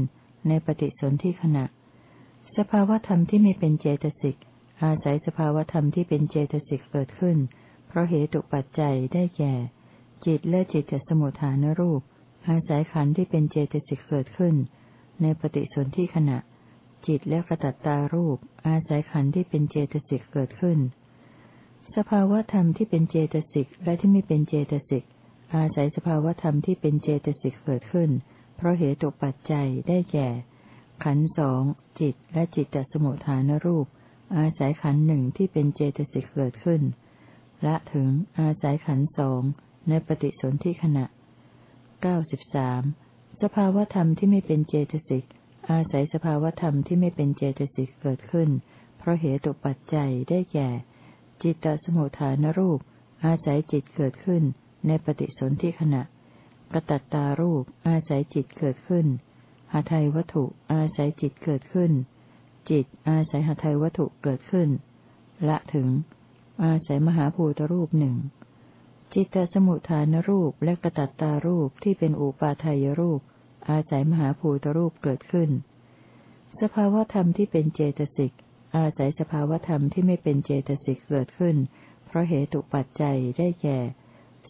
ในปฏิสนธิขณะ สภาวธรรมที่ไม่เป็นเจตสิก อาศัยสภาวธรรมที่เป็นเจตสิกเกิดขึ้น เพราะเหตุปัจจัยได้แก่ จิตและจิตสมุทฐานรูป อาศัยขันธ์ที่เป็นเจตสิกเกิดขึ้น ในปฏิสนธิขณะ จิตและกระตัตตารูป อาศัยขันธ์ที่เป็นเจตสิกเกิดขึ้น สภาวธรรมที่เป็นเจตสิกและที่ไม่เป็นเจตสิก อาศัยสภาวธรรมที่เป็นเจตสิกเกิดขึ้น เพราะเหตุปัจจัยได้แก่ ขันสองจิตและจิตตสมุทฐานรูป อาศัยขันหนึ่งที่เป็นเจตสิกเกิดขึ้น ละถึงอาศัยขันสองในปฏิสนธิขณะเก้าสิบสามสภาวธรรมที่ไม่เป็นเจตสิกอาศัยสภาวธรรมที่ไม่เป็นเจตสิกเกิดขึ้น เพราะเหตุปัจจัยได้แก่ จิตตสมุทฐานรูป อาศัยจิตเกิดขึ้น ในปฏิสนธิขณะกระตัตตารูปอาศัยจิตเกิดขึ้น หาไทยวัตถุอาศัยจิตเกิดขึ้น จิตอาศัยหาไทยวัตถุเกิดขึ้น ละถึง อาศัยมหาภูตรูปหนึ่ง จิตตสมุทฐานรูปและกระตัตตารูปที่เป็นอุปาทายรูป อาศัยมหาภูตรูปเกิดขึ้น สภาวธรรมที่เป็นเจตสิก อาศัยสภาวธรรมที่ไม่เป็นเจตสิกเกิดขึ้น เพราะเหตุปัจจัยได้แก่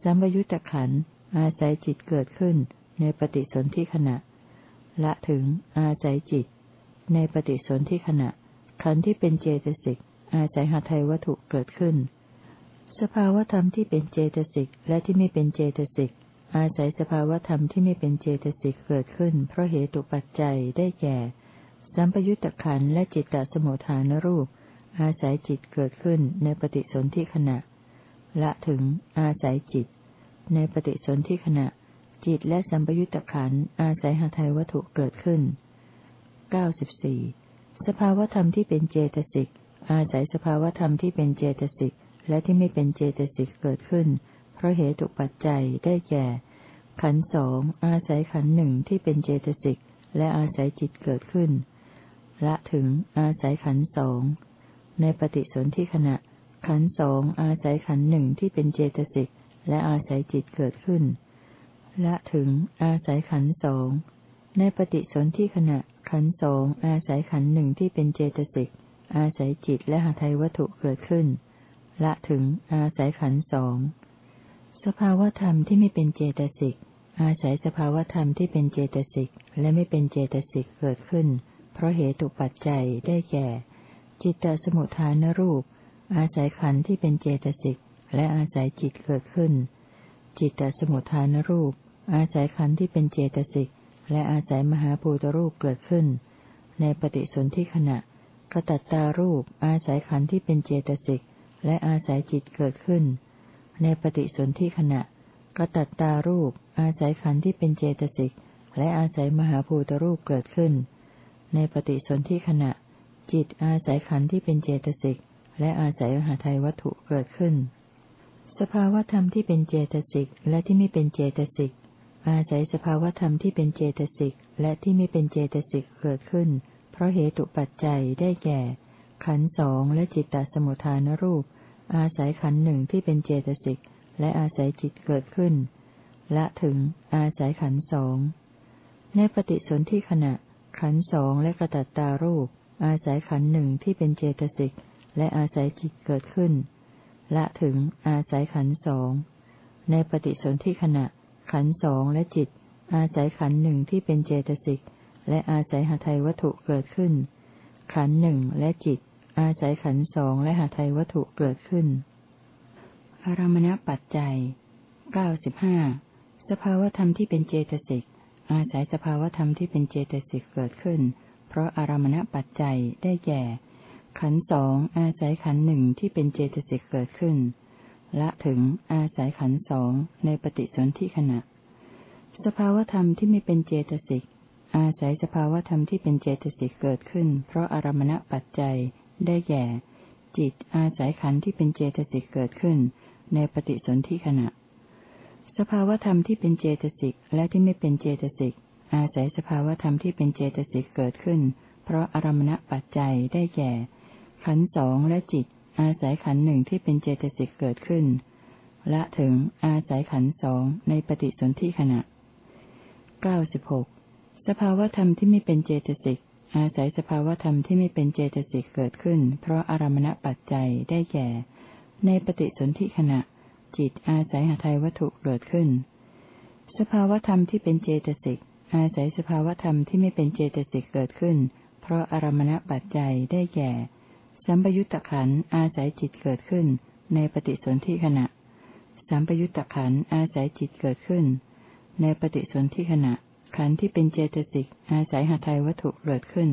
สัมยุญตขันอาศัยจิตเกิดขึ้นในปฏิสนธิขณะ ละถึง อาศัยจิต ในปฏิสนธิขณะ ขันธ์ที่เป็นเจตสิก อาศัยหาไทยวัตถุเกิดขึ้น สภาวธรรมที่เป็นเจตสิกและที่ไม่เป็นเจตสิก อาศัยสภาวธรรมที่ไม่เป็นเจตสิกเกิดขึ้น เพราะเหตุปัจจัยได้แก่ สัมปยุตตะขันและจิตตสมุทฐานรูป อาศัยจิตเกิดขึ้นในปฏิสนธิขณะ ละถึง อาศัยจิต ในปฏิสนธิขณะ จิตและสัมปยุตตะขันอาศัยหาไทยวัตถุเกิดขึ้นเก้าสิบสี่สภาวธรรมที่เป็นเจตสิก อาศัยสภาวธรรมที่เป็นเจตสิก และที่ไม่เป็นเจตสิกเกิดขึ้น เพราะเหตุปัจจัยได้แก่ ขันสองอาศัยขันหนึ่งที่เป็นเจตสิก และอาศัยจิตเกิดขึ้น ละถึงอาศัยขันสองในปฏิสนธิขณะ ขันสองอาศัยขันหนึ่งที่เป็นเจตสิก และอาศัยจิตเกิดขึ้น ละถึง อาศัยขันสองในปฏิสนธิขณะขันสองอาศัยขันหนึ่งที่เป็นเจตสิก อาศัยจิตและหาไทยวัตถุเกิดขึ้น ละถึง อาศัยขันสองสภาวธรรมที่ไม่เป็นเจตสิก อาศัยสภาวธรรมที่เป็นเจตสิกและไม่เป็นเจตสิกเกิดขึ้น เพราะเหตุปัจจัยได้แก่ จิตตสมุทฐานรูป อาศัยขันที่เป็นเจตสิกและอาศัยจิตเกิดขึ้น จิตตสมุทฐานรูป อาศัยขันธ์ที่เป็นเจตสิก และอาศัยมหาภูตรูปเกิดขึ้น ในปฏิสนธิขณะกระตัตตารูป อาศัยขันธ์ที่เป็นเจตสิก และอาศัยจิตเกิดขึ้น ในปฏิสนธิขณะกระตัตตารูป อาศัยขันธ์ที่เป็นเจตสิก และอาศัยมหาภูตรูปเกิดขึ้น ในปฏิสนธิขณะ จิตอาศัยขันธ์ที่เป็นเจตสิก และอาศัยมหาไทยวัตถุเกิดขึ้น สภาวธรรมที่เป็นเจตสิกและที่ไม่เป็นเจตสิก อาศัยสภาวธรรมที่เป็นเจตสิกและที่ไม่เป็นเจตสิกเกิดขึ้น เพราะเหตุปัจจัยได้แก่ ขันสองและจิตตสมุทฐานรูป อาศัยขันหนึ่งที่เป็นเจตสิกและอาศัยจิตเกิดขึ้น ละถึงอาศัยขันสองในปฏิสนธิขณะ ขันสองและกระตัตตารูป อาศัยขันหนึ่งที่เป็นเจตสิกและอาศัยจิตเกิดขึ้น ละถึงอาศัยขันสองในปฏิสนธิขณะ ขันสองและจิต อาศัยขันหนึ่งที่เป็นเจตสิก และอาศัยหาไทยวัตถุเกิดขึ้น ขันหนึ่งและจิต อาศัยขันสองและหาไทยวัตถุเกิดขึ้น อารมณปัจจัยเก้าสิบห้าสภาวธรรมที่เป็นเจตสิก อาศัยสภาวธรรมที่เป็นเจตสิกเกิดขึ้น เพราะอารมณปัจจัยได้แก่ ขันสองอาศัยขันหนึ่งที่เป็นเจตสิกเกิดขึ้น ละถึงอาศัยขันสองในปฏิสนธิขณะ สภาวธรรมที่ไม่เป็นเจตสิก อาศัยสภาวธรรมที่เป็นเจตสิกเกิดขึ้น เพราะอารมณปัจจัยได้แก่ จิตอาศัยขันที่เป็นเจตสิกเกิดขึ้น ในปฏิสนธิขณะ สภาวธรรมที่เป็นเจตสิกและที่ไม่เป็นเจตสิก อาศัยสภาวธรรมที่เป็นเจตสิกเกิดขึ้น เพราะอารมณปัจจัยได้แก่ขันสองและจิต อาศัยขันหนึ่งที่เป็นเจตสิกเกิดขึ้น ละถึงอาศัยขันสองในปฏิสนธิขณะเก้าสิบหกสภาวธรรมที่ไม่เป็นเจตสิกอาศัยสภาวธรรมที่ไม่เป็นเจตสิกเกิดขึ้น เพราะอารมณปัจจัยได้แก่ ในปฏิสนธิขณะ จิตอาศัยหาไทยวัตถุเกิดขึ้น สภาวธรรมที่เป็นเจตสิกอาศัยสภาวธรรมที่ไม่เป็นเจตสิกเกิดขึ้น เพราะอารมณปัจจัยได้แก่ สัมปยุตตะขันอาศัยจิตเกิดขึ้น ในปฏิสนธิขณะ สัมปยุตตะขันอาศัยจิตเกิดขึ้น ในปฏิสนธิขณะ ขันที่เป็นเจตสิกอาศัยหาไทยวัตถุเกิดขึ้น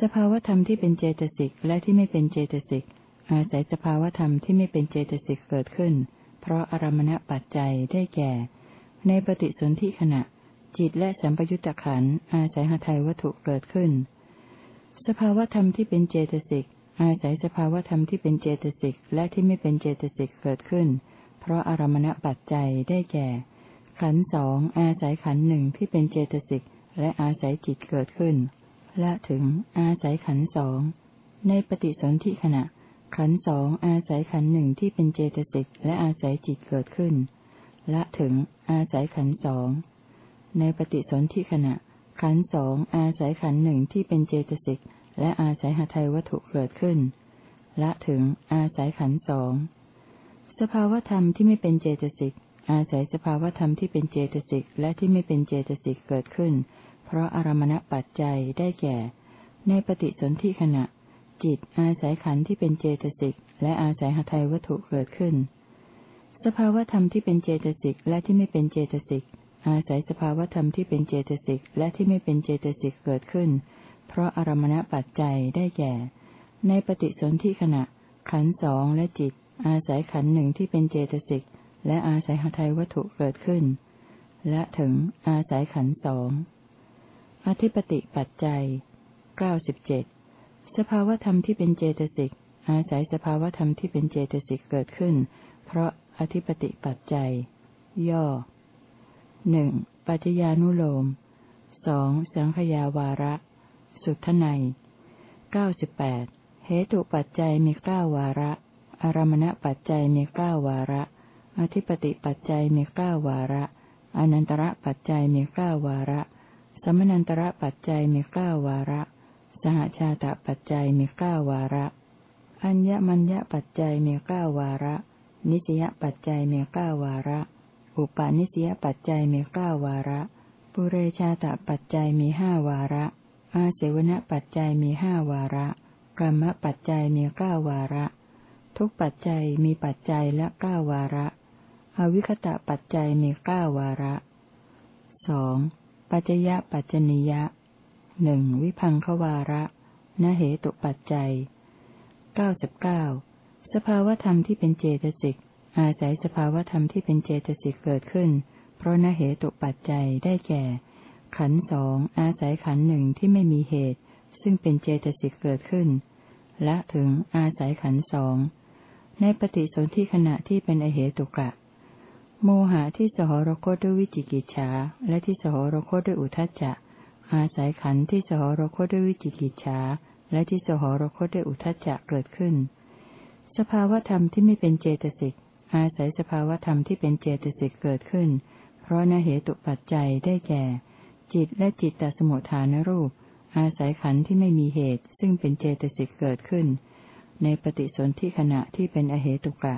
สภาวธรรมที่เป็นเจตสิกและที่ไม่เป็นเจตสิกอาศัยสภาวธรรมที่ไม่เป็นเจตสิกเกิดขึ้น เพราะอารมณปัจจัยได้แก่ ในปฏิสนธิขณะ จิตและสัมปยุตตะขันอาศัยหาทัยวัตถุเกิดขึ้น สภาวธรรมที่เป็นเจตสิกอาศัยสภาวธรรมที่เป็นเจตสิกและที่ไม่เป็นเจตสิกเกิดขึ้น เพราะอารมณปัจจัยได้แก่ ขันสองอาศัยขันหนึ่งที่เป็นเจตสิกและอาศัยจิตเกิดขึ้น และถึงอาศัยขันสองในปฏิสนธิขณะ ขันสองอาศัยขันหนึ่งที่เป็นเจตสิกและอาศัยจิตเกิดขึ้น และถึงอาศัยขันสองในปฏิสนธิขณะ ขันสองอาศัยขันหนึ่งที่เป็นเจตสิกและอาศัยหทัยวัตถุเกิดขึ้น ละถึงอาศัยขันสองสภาวธรรมที่ไม่เป็นเจตสิกอาศัยสภาวธรรมที่เป็นเจตสิกและที่ไม่เป็นเจตสิกเกิดขึ้น เพราะอารมณปัจจัยได้แก่ ในปฏิสนธิขณะ จิตอาศัยขันธ์ที่เป็นเจตสิกและอาศัยหทัยวัตถุเกิดขึ้น สภาวธรรมที่เป็นเจตสิกและที่ไม่เป็นเจตสิก อาศัยสภาวธรรมที่เป็นเจตสิกและที่ไม่เป็นเจตสิกเกิดขึ้น เพราะอารมณปัจจัยได้แก่ ในปฏิสนธิขณะ ขันสองและจิต อาศัยขันหนึ่งที่เป็นเจตสิกและอาศัยหทัยวัตถุเกิดขึ้น และถึงอาศัยขันสองอธิปติปัจจัยเก้าสิบเจ็ดสภาวธรรมที่เป็นเจตสิกอาศัยสภาวธรรมที่เป็นเจตสิกเกิดขึ้น เพราะอธิปติปัจจัย ย่อ หนึ่งปัจจญานุโลมสองสังขยาวาระ สุทไนเก้าสิบแปดเหตุปัจจัยมีเก้าวาระ อารมณปัจจัยมีเก้าวาระ อธิปติปัจจัยมีเก้าวาระ อนันตระปัจจัยมีเก้าวาระ สมนันตระปัจจัยมีเก้าวาระ สหชาตปัจจัยมีเก้าวาระ อัญญมัญญปัจจัยมีเก้าวาระ นิสยปัจจัยมีเก้าวาระ อุปาณิสยปัจจัยมีเก้าวาระ ปุเรชาตปัจจัยมีห้าวาระ อาเสวนปัจจัยมีห้าวาระกรรมปัจจัยมีเก้าวาระ ทุกปัจจัยมีปัจจัยละเก้าวาระ อวิคตะปัจจัยมีเก้าวาระสองปัจจยปัจจนิยะหนึ่งวิพังควาระนเหตุปัจจัยเก้าสิบเก้าสภาวธรรมที่เป็นเจตสิก อาศัยสภาวธรรมที่เป็นเจตสิกเกิดขึ้น เพราะนเหตุปัจจัยได้แก่ ขันสองอาศัยขันหนึ่งที่ไม่มีเหตุ ซึ่งเป็นเจตสิกเกิดขึ้น และถึงอาศัยขันสองในปฏิสนธิขณะที่เป็นอเหตุกะ โมหะที่สหรคตด้วยวิจิกิจฉาและที่สหรคตด้วยอุทจจะ อาศัยขันธ์ที่สหรคตด้วยวิจิกิจฉาและที่สหรคตด้วยอุทจจะเกิดขึ้น สภาวธรรมที่ไม่เป็นเจตสิก อาศัยสภาวธรรมที่เป็นเจตสิกเกิดขึ้น เพราะนเหตุปัจจัยได้แก่ จิตและจิตตสมุทฐานรูป อาศัยขันธ์ที่ไม่มีเหตุ ซึ่งเป็นเจตสิกเกิดขึ้น ในปฏิสนธิขณะที่เป็นอเหตุกะ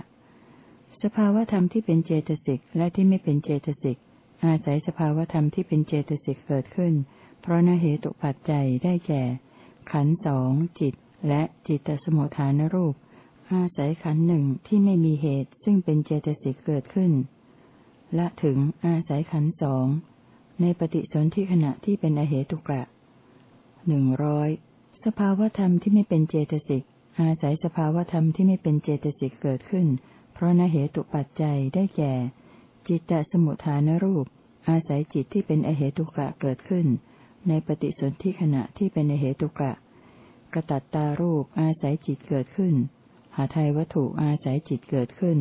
สภาวธรรมที่เป็นเจตสิกและที่ไม่เป็นเจตสิกอาศัยสภาวธรรมที่เป็นเจตสิกเกิดขึ้น เพราะนเหตุปัจจัยได้แก่ ขันธ์สองจิตและจิตตสมุทฐานรูป อาศัยขันหนึ่งที่ไม่มีเหตุซึ่งเป็นเจตสิกเกิดขึ้น และถึงอาศัยขันสองในปฏิสนธิขณะที่เป็นอเหตุกะหนึ่งร้อยสภาวธรรมที่ไม่เป็นเจตสิกอาศัยสภาวธรรมที่ไม่เป็นเจตสิกเกิดขึ้น เพราะนเหตุปัจจัยได้แก่ จิตตสมุทฐานรูป อาศัยจิตที่เป็นอเหตุกะเกิดขึ้น ในปฏิสนธิขณะที่เป็นอเหตุกะกระตัตตารูปอาศัยจิตเกิดขึ้น หาไทยวัตถุอาศัยจิตเกิดขึ้น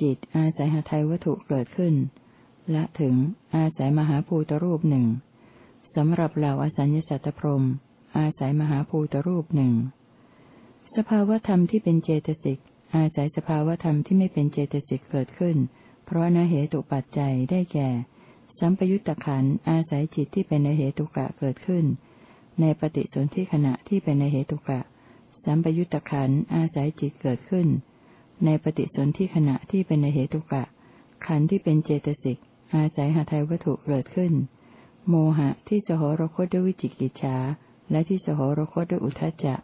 จิตอาศัยหาไทยวัตถุเกิดขึ้นและถึงอาศัยมหาภูตรูปหนึ่งสำหรับเหล่าอสัญญสัตตพรมอาศัยมหาภูตรูปหนึ่ง สภาวธรรมที่เป็นเจตสิก อาศัยสภาวธรรมที่ไม่เป็นเจตสิกเกิดขึ้น เพราะนเหตุปัจจัยได้แก่ สัมปยุตตะขันอาศัยจิตที่เป็นนเหตุกะเกิดขึ้น ในปฏิสนธิขณะที่เป็นนเหตุกะ สัมปยุตตะขันอาศัยจิตเกิดขึ้น ในปฏิสนธิขณะที่เป็นในเหตุกะ ขันที่เป็นเจตสิกอาศัยหาไทยวัตถุเกิดขึ้น โมหะที่สหรคตด้วยวิจิกิจฉาและที่สหรคตด้วยอุทจจะ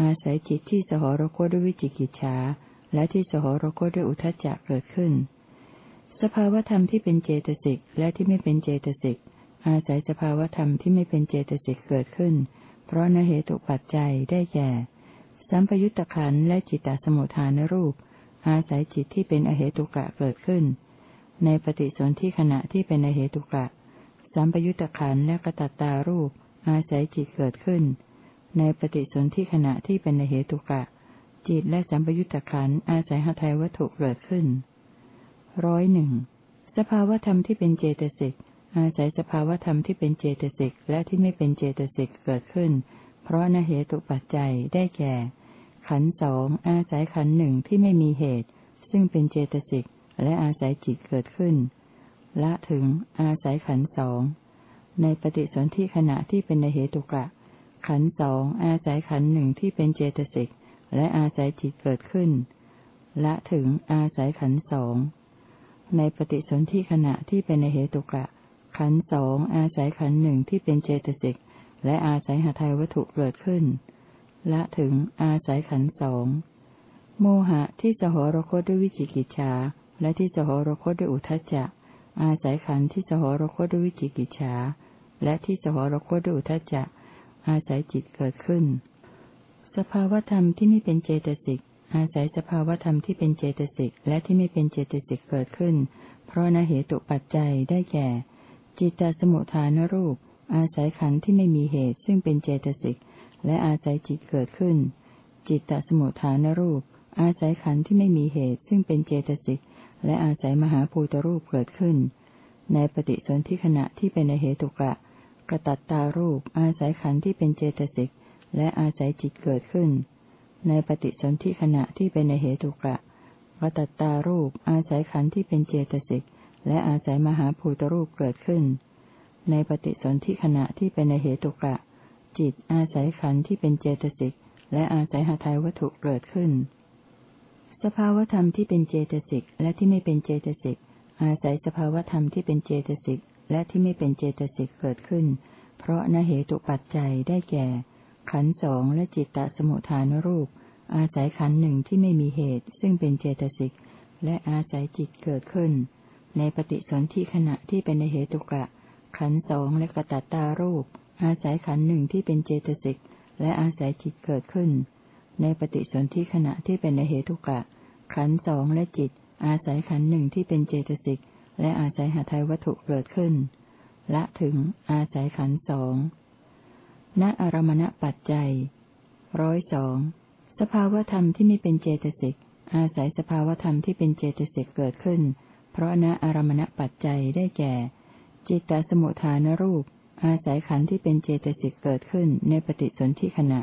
อาศัยจิตที่สหรคตด้วยวิจิกิจฉาและที่สหรคตด้วยอุทจจะเกิดขึ้น สภาวธรรมที่เป็นเจตสิกและที่ไม่เป็นเจตสิกอาศัยสภาวธรรมที่ไม่เป็นเจตสิกเกิดขึ้น เพราะนเหตุปัจจัยได้แก่ สัมปยุตตะขันและจิตตสมุทฐานรูป อาศัยจิตที่เป็นอเหตุกะเกิดขึ้น ในปฏิสนธิขณะที่เป็นอเหตุกะ สัมปยุตตะขันและกระตัตตารูป อาศัยจิตเกิดขึ้น ในปฏิสนธิขณะที่เป็นอเหตุกะ จิตและสัมปยุตตะขันอาศัยหทัยวัตถุเกิดขึ้นร้อยหนึ่งสภาวธรรมที่เป็นเจตสิกอาศัยสภาวธรรมที่เป็นเจตสิกและที่ไม่เป็นเจตสิกเกิดขึ้น เพราะนเหตุปัจจัยได้แก่ ขันสองอาศัยขันหนึ่งที่ไม่มีเหตุ ซึ่งเป็นเจตสิกและอาศัยจิตเกิดขึ้น ละถึงอาศัยขันสองในปฏิสนธิขณะที่เป็นในเหตุกะ ขันสองอาศัยขันหนึ่งที่เป็นเจตสิกและอาศัยจิตเกิดขึ้น ละถึงอาศัยขันสองในปฏิสนธิขณะที่เป็นในเหตุกะ ขันสองอาศัยขันหนึ่งที่เป็นเจตสิกและอาศัยหาไทยวัตถุเกิดขึ้น ละถึงอาศัยขันสองโมหะที่สหรคตด้วยวิจิกิจฉาและที่สหรคตด้วยอุทจจะ อาศัยขันที่สหรคตด้วยวิจิกิจฉาและที่สหรคตด้วยอุทจจะ อาศัยจิตเกิดขึ้น สภาวธรรมที่ไม่เป็นเจตสิกอาศัยสภาวธรรมที่เป็นเจตสิกและที่ไม่เป็นเจตสิกเกิดขึ้น เพราะนเหตุปัจจัยได้แก่ จิตตสมุทฐานรูป อาศัยขันธ์ที่ไม่มีเหตุซึ่งเป็นเจตสิก และอาศัยจิตเกิดขึ้น จิตตสมุทฐานรูป อาศัยขันธ์ที่ไม่มีเหตุ ซึ่งเป็นเจตสิก และอาศัยมหาภูตรูปเกิดขึ้น ในปฏิสนธิขณะที่เป็นเหตุกะกระตัตตารูป อาศัยขันธ์ที่เป็นเจตสิก และอาศัยจิตเกิดขึ้น ในปฏิสนธิขณะที่เป็นเหตุกะกระตัตตารูป อาศัยขันธ์ที่เป็นเจตสิก และอาศัยมหาภูตรูปเกิดขึ้น ในปฏิสนธิขณะที่เป็นเหตุกะ จิตอาศัยขันธ์ที่เป็นเจตสิกและอาศัยหาทายวัตถุเกิดขึ้น สภาวธรรมที่เป็นเจตสิกและที่ไม่เป็นเจตสิกอาศัยสภาวธรรมที่เป็นเจตสิกและที่ไม่เป็นเจตสิกเกิดขึ้น เพราะนเหตุปัจจัยได้แก่ ขันสองและจิตตสมุทฐานรูป อาศัยขันหนึ่งที่ไม่มีเหตุ ซึ่งเป็นเจตสิกและอาศัยจิตเกิดขึ้น ในปฏิสนธิขณะที่เป็นเหตุกะ ขันสองและกระตัตตารูป อาศัยขันหนึ่งที่เป็นเจตสิกและอาศัยจิตเกิดขึ้น ในปฏิสนธิขณะที่เป็นเหตุกะ ขันสองและจิต อาศัยขันหนึ่งที่เป็นเจตสิกและอาศัยหาไทยวัตถุเกิดขึ้น ละถึงอาศัยขันสองณอารมณปัจจัยร้อยสองสภาวธรรมที่ไม่เป็นเจตสิกอาศัยสภาวธรรมที่เป็นเจตสิกเกิดขึ้น เพราะณอารมณปัจจัยได้แก่ จิตตสมุทฐานรูป อาศัยขันธ์ที่เป็นเจตสิกเกิดขึ้นในปฏิสนธิขณะ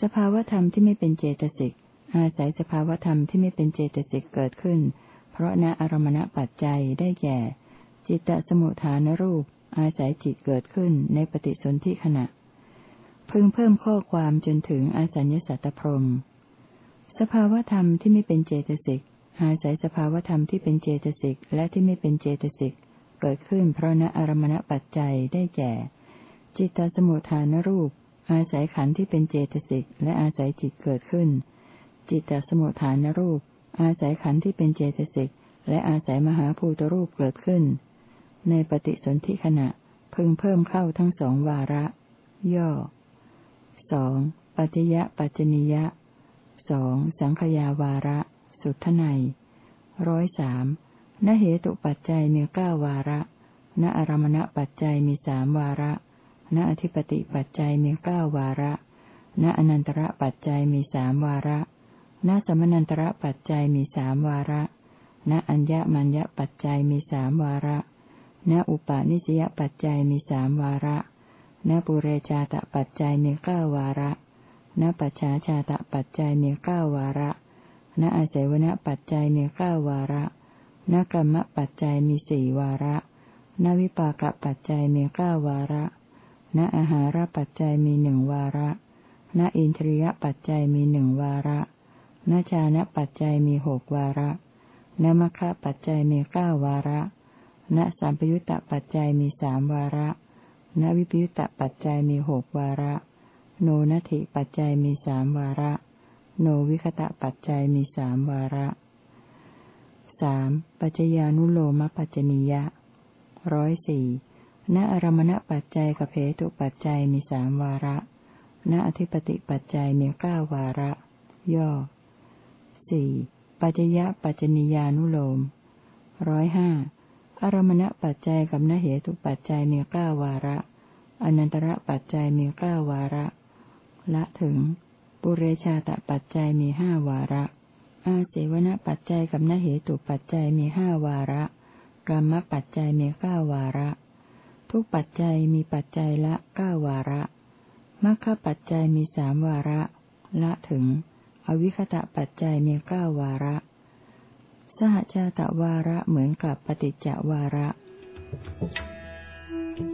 สภาวธรรมที่ไม่เป็นเจตสิก อาศัยสภาวธรรมที่ไม่เป็นเจตสิกเกิดขึ้น เพราะณอารมณปัจจัยได้แก่ จิตตสมุทฐานรูป อาศัยจิตเกิดขึ้นในปฏิสนธิขณะ พึงเพิ่มข้อความจนถึงอาสัญญสัตตพรมสภาวธรรมที่ไม่เป็นเจตสิก อาศัยสภาวธรรมที่เป็นเจตสิกและที่ไม่เป็นเจตสิกเเกิดขึ้นเพราะณอารมณปัจจัยได้แก่ จิตตสมุทฐานรูป อาศัยขันธ์ที่เป็นเจตสิกและอาศัยจิตเกิดขึ้น จิตตสมุทฐานรูป อาศัยขันธ์ที่เป็นเจตสิกและอาศัยมหาภูตรูปเกิดขึ้น ในปฏิสนธิขณะพึงเพิ่มเข้าทั้งสองวาระ ย่อสองปัจยะปัจจนิยะสองสังขยาวาระ สุทไนร้อยสาม นเหตุปัจจัยมีเก้าวาระ ณอารมณปัจจัยมีสามวาระ ณอธิปติปัจจัยมีเก้าวาระ ณอนันตระปัจจัยมีสามวาระ ณสมนันตระปัจจัยมีสามวาระ ณอัญญมัญญปัจจัยมีสามวาระ ณอุปาณิสยปัจจัยมีสามวาระ ณปุเรชาตปัจจัยมีเก้าวาระณปัจฉาชาตปัจจัยมีเก้าวาระ ณอาศัยวณปัจจัยมีเก้าวาระ ณกรรมปัจจัยมีสี่วาระณวิปากปัจจัยมีเก้าวาระ ณอาหารปัจจัยมีหนึ่งวาระ ณอินทรียปัจจัยมีหนึ่งวาระนชานะปัจจัยมีหกวาระนมัคคะปัจจัยมีเก้าวาระ ณสัมปยุตตปัจจัยมีสามวาระ ณวิปยุตตปัจจัยมีหกวาระ โนนัตถิปัจจัยมีสามวาระ โนวิคตะปัจจัยมีสามวาระ สามปัจจญานุโลมปัจจนิยะร้อยสี่ณอารมณปัจจัยกับเพตุปัจจัยมีสามวาระ ณอธิปติปัจจัยมีเก้าวาระ ย่อสี่ปัจยะปัจจนิยานุโลมร้อยห้าอารมณปัจจัยกับนเหตุปัจจัยมีเก้าวาระ อนันตระปัจจัยมีเก้าวาระ ละถึง ปุเรชาตปัจจัยมีห้าวาระ อาเสวนปัจจัยกับนเหตุปัจจัยมีห้าวาระกรรมปัจจัยมีเก้าวาระ ทุกปัจจัยมีปัจจัยละเก้าวาระมรรคปัจจัยมีสามวาระ ละถึง อวิคตะปัจจัยมีเก้าวาระ สหชาตะวาระเหมือนกับปฏิจจวาระ Thank you.